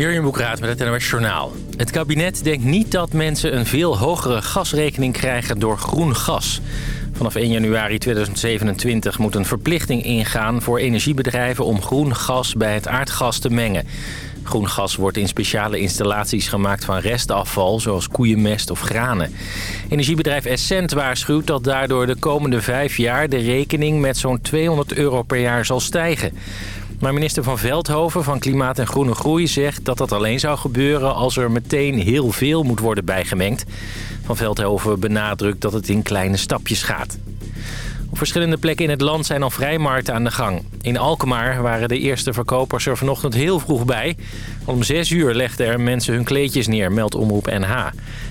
Jurjen Boekraat met het NOS Journaal. Het kabinet denkt niet dat mensen een veel hogere gasrekening krijgen door groen gas. Vanaf 1 januari 2027 moet een verplichting ingaan voor energiebedrijven om groen gas bij het aardgas te mengen. Groen gas wordt in speciale installaties gemaakt van restafval, zoals koeienmest of granen. Energiebedrijf Essent waarschuwt dat daardoor de komende vijf jaar de rekening met zo'n 200 euro per jaar zal stijgen. Maar minister van Veldhoven van Klimaat en Groene Groei zegt dat dat alleen zou gebeuren als er meteen heel veel moet worden bijgemengd. Van Veldhoven benadrukt dat het in kleine stapjes gaat. Op verschillende plekken in het land zijn al vrijmarkten aan de gang. In Alkmaar waren de eerste verkopers er vanochtend heel vroeg bij. Om zes uur legden er mensen hun kleedjes neer, meldt Omroep NH.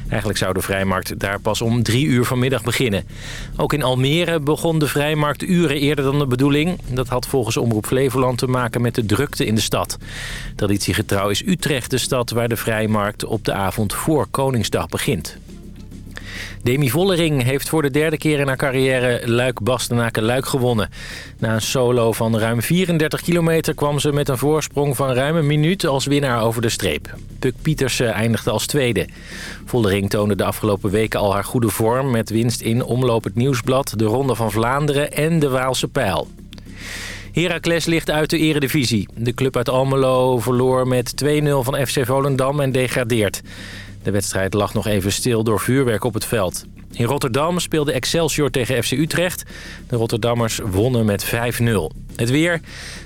Eigenlijk zou de vrijmarkt daar pas om drie uur vanmiddag beginnen. Ook in Almere begon de vrijmarkt uren eerder dan de bedoeling. Dat had volgens Omroep Flevoland te maken met de drukte in de stad. Traditiegetrouw is Utrecht de stad waar de vrijmarkt op de avond voor Koningsdag begint. Demi Vollering heeft voor de derde keer in haar carrière Luik-Bastenaken-Luik gewonnen. Na een solo van ruim 34 kilometer kwam ze met een voorsprong van ruim een minuut als winnaar over de streep. Puk Pietersen eindigde als tweede. Vollering toonde de afgelopen weken al haar goede vorm met winst in Omloop het Nieuwsblad, de Ronde van Vlaanderen en de Waalse Pijl. Heracles ligt uit de eredivisie. De club uit Almelo verloor met 2-0 van FC Volendam en degradeert. De wedstrijd lag nog even stil door vuurwerk op het veld. In Rotterdam speelde Excelsior tegen FC Utrecht. De Rotterdammers wonnen met 5-0. Het weer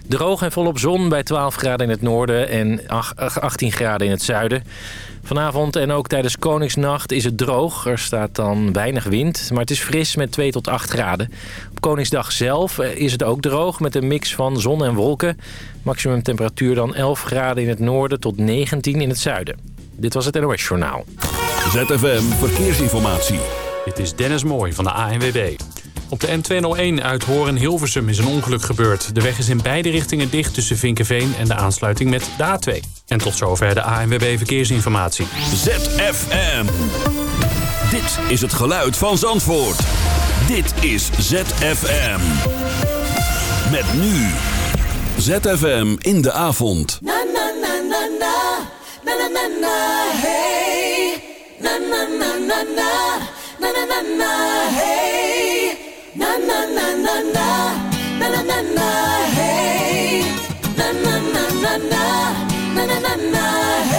droog en volop zon bij 12 graden in het noorden en 18 graden in het zuiden. Vanavond en ook tijdens Koningsnacht is het droog. Er staat dan weinig wind, maar het is fris met 2 tot 8 graden. Op Koningsdag zelf eh, is het ook droog met een mix van zon en wolken. Maximum temperatuur dan 11 graden in het noorden tot 19 in het zuiden. Dit was het NOS Journaal. ZFM Verkeersinformatie. Dit is Dennis Mooij van de ANWB. Op de N201 uit Horen-Hilversum is een ongeluk gebeurd. De weg is in beide richtingen dicht tussen Vinkenveen en de aansluiting met de A2. En tot zover de ANWB Verkeersinformatie. ZFM. Dit is het geluid van Zandvoort. Dit is ZFM. Met nu. ZFM in de avond. Na na na na na. na na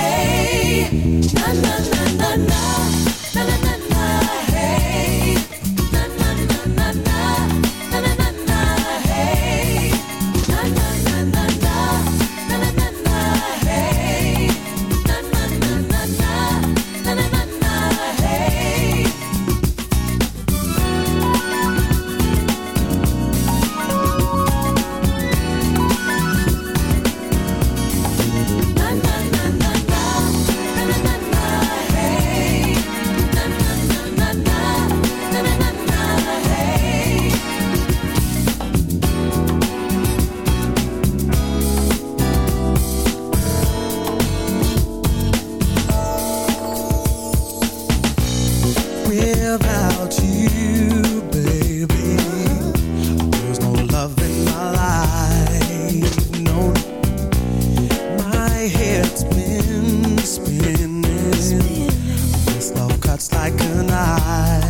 spinning, spinning. Spinning. Slow cuts like a knife.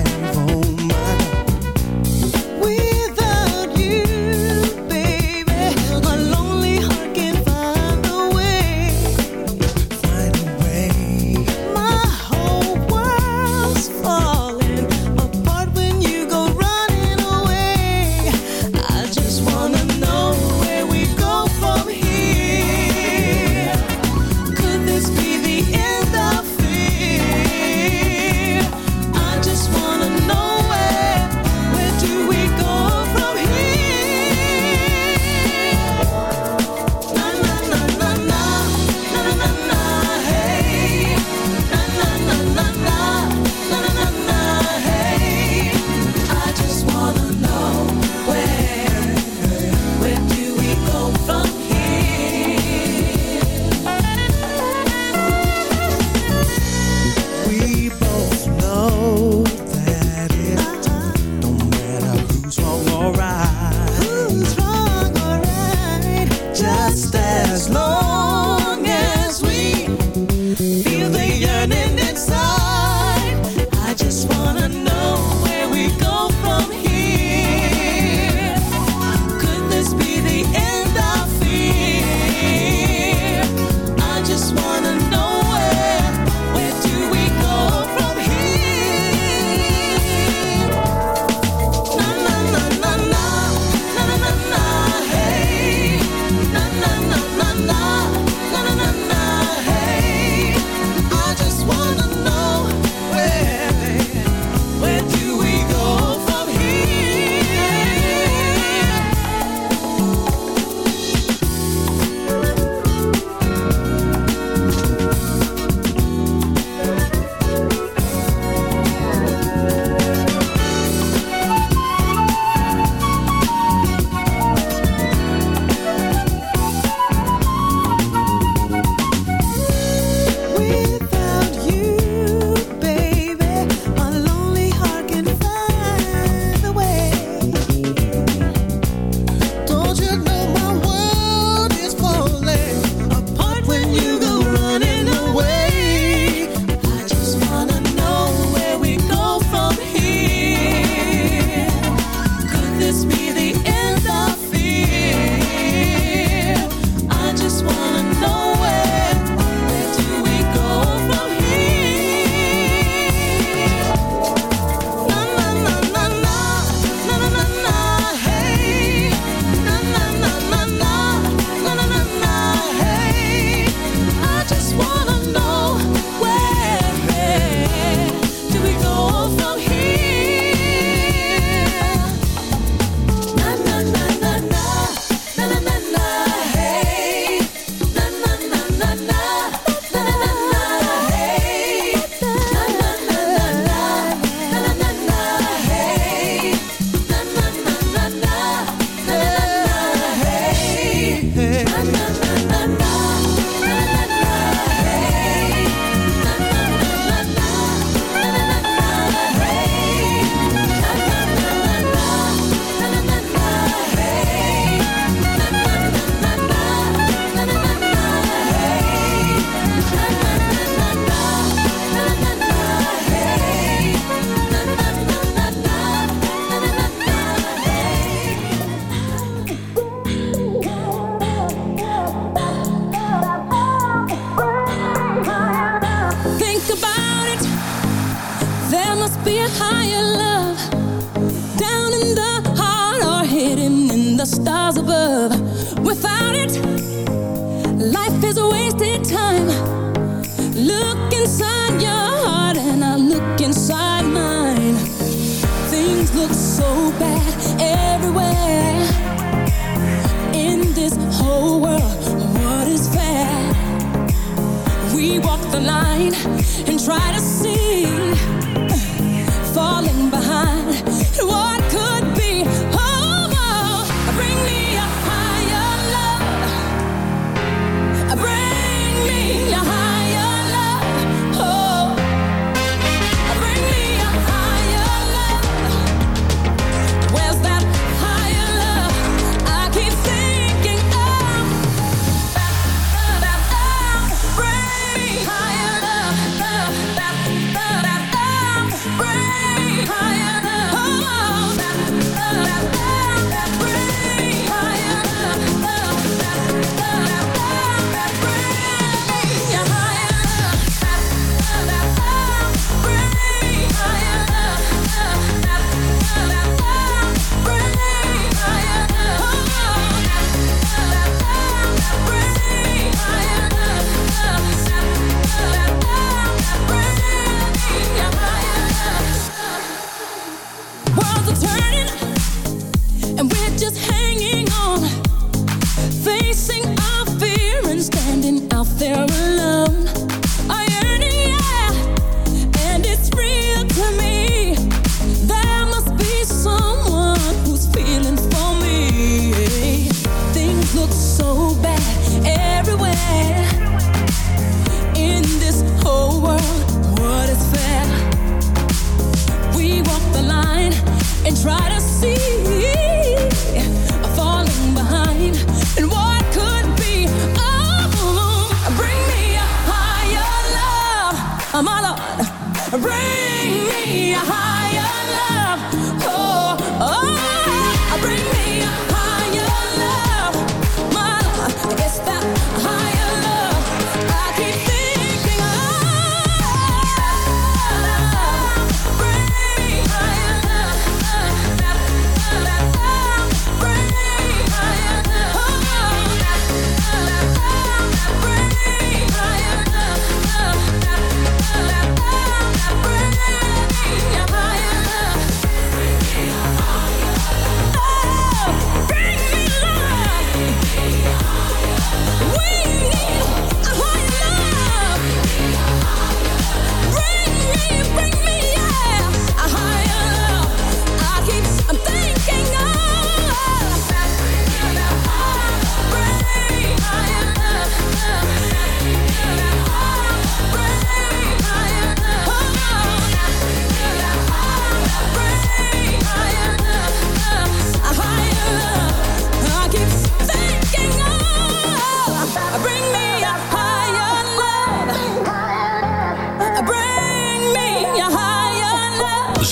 Ik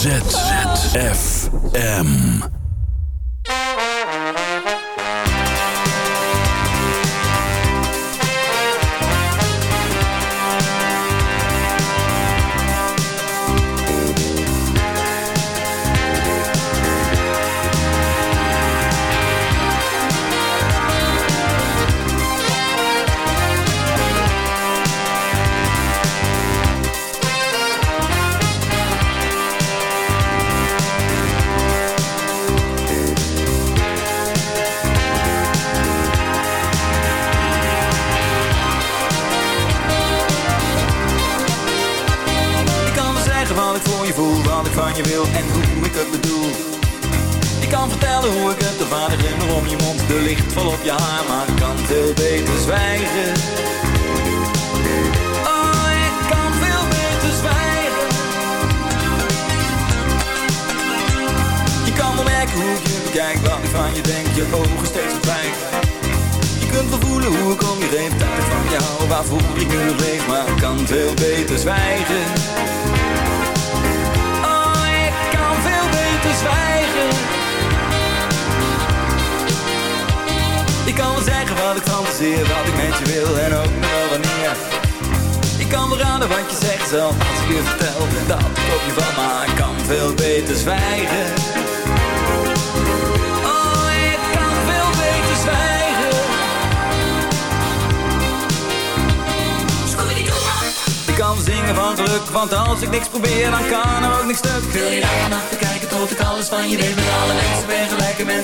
ZZFM.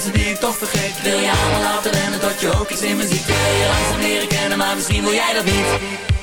mensen die ik toch vergeet. Wil je allemaal laten rennen tot je ook iets in me ziet? Wil je langzaam leren kennen, maar misschien wil jij dat niet?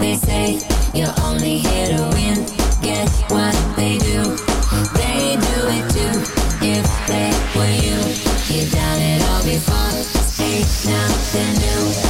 they say. You're only here to win. Get what they do. They do it too. If they were you, you've done it all before. Ain't nothing new.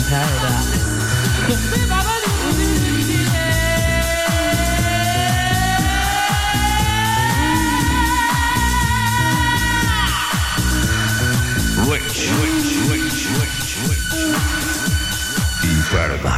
in paradise. Rich, rich, rich, rich, rich. In paradise.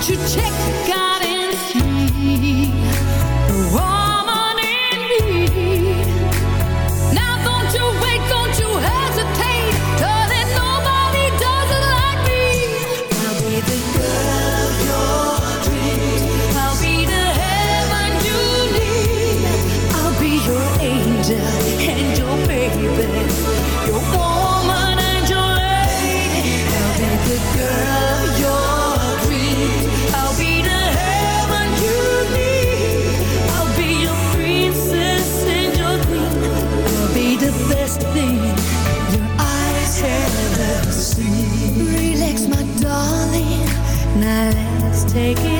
Won't you check God and see? Oh, Take it.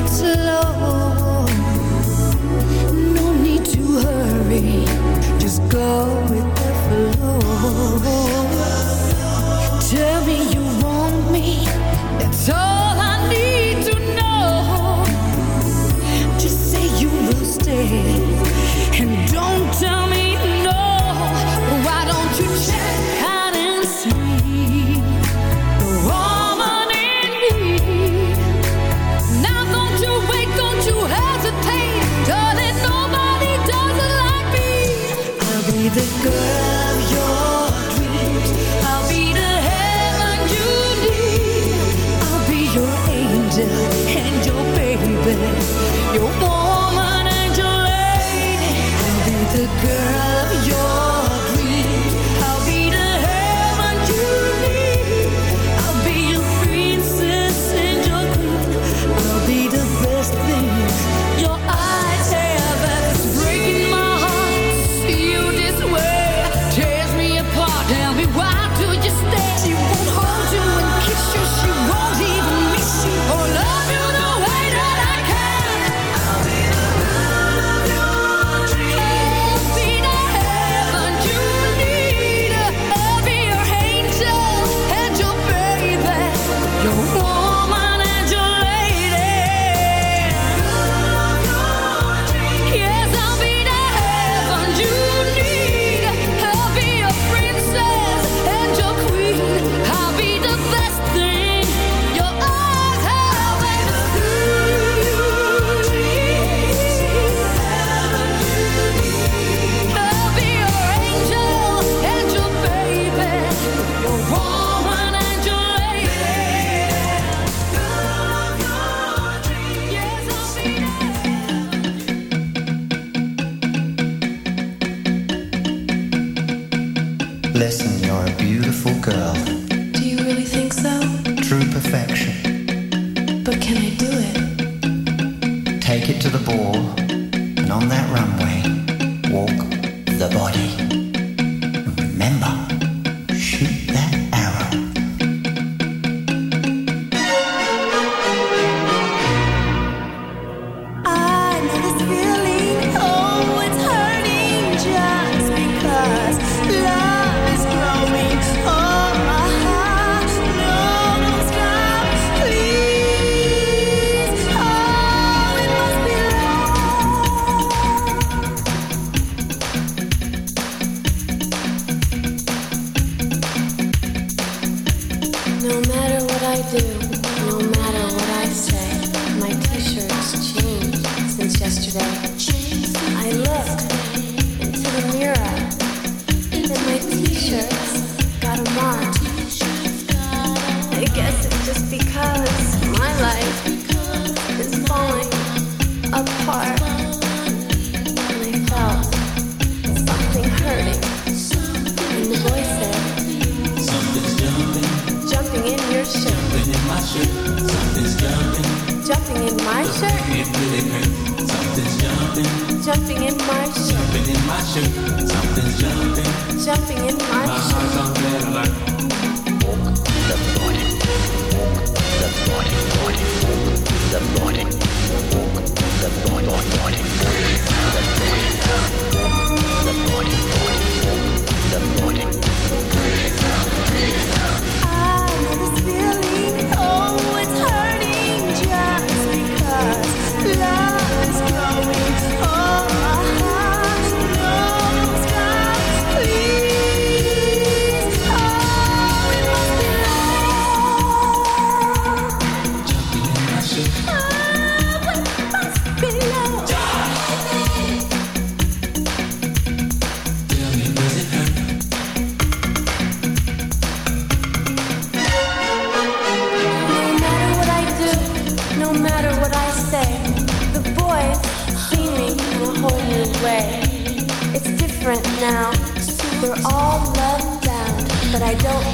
my shirt. Something's jumping. Jumping in my shirt. Jumping in my shirt. Something's jumping. Jumping in my, my shirt. My heart's on red alert. Walk the morning. Walk the morning. Morning. Walk the morning. Walk the morning. Morning. Morning.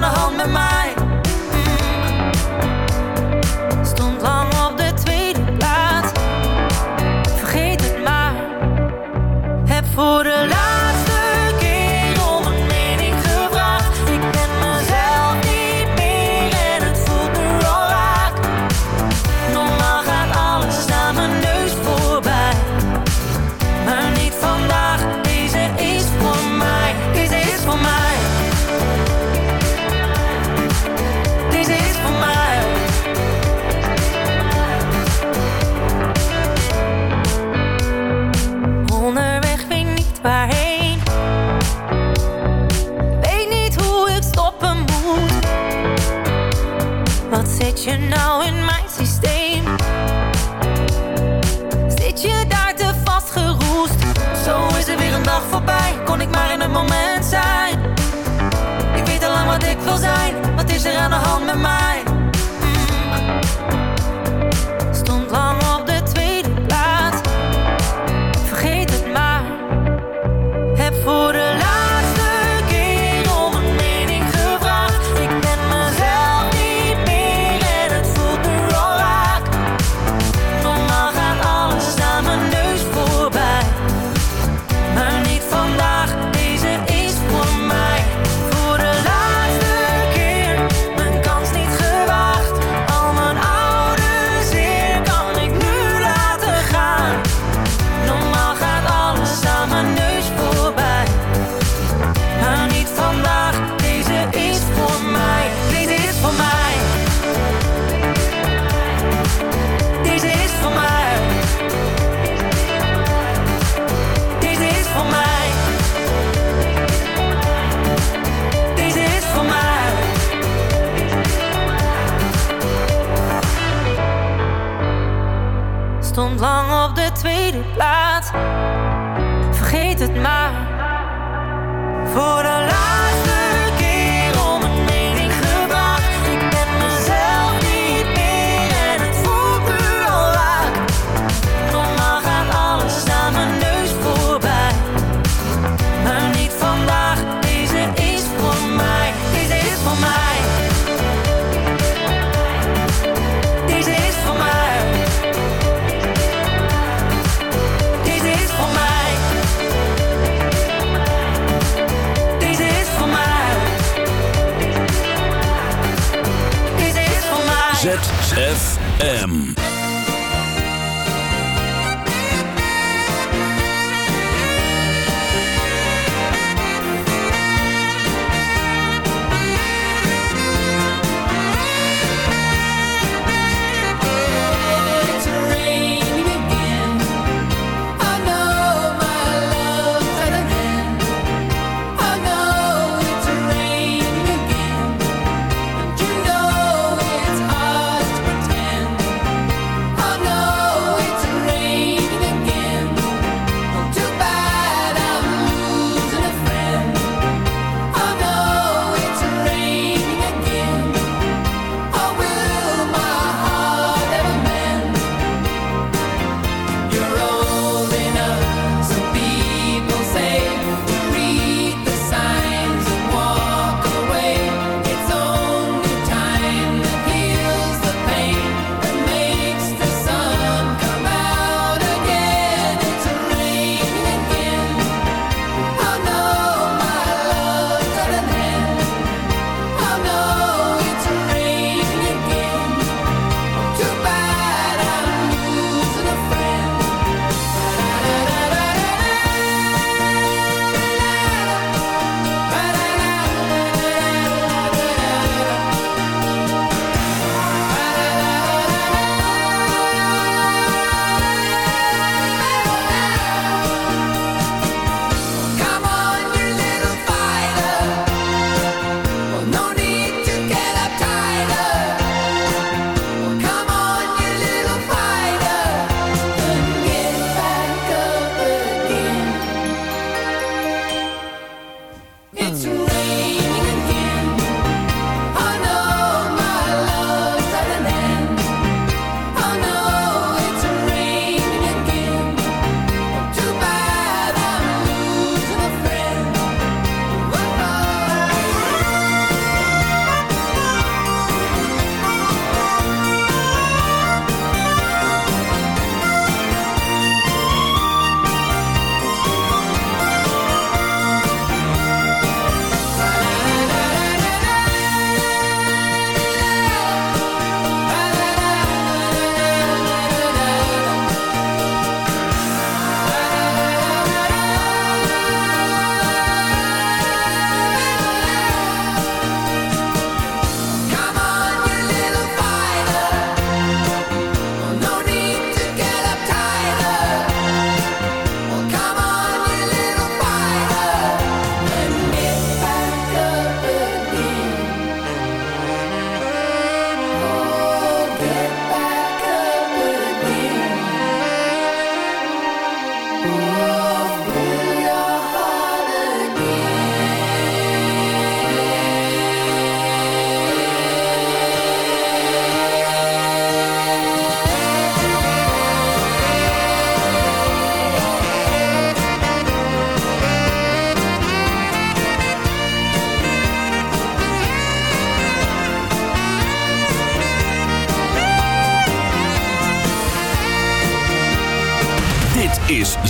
gonna hold my mind er aan de hand met mij?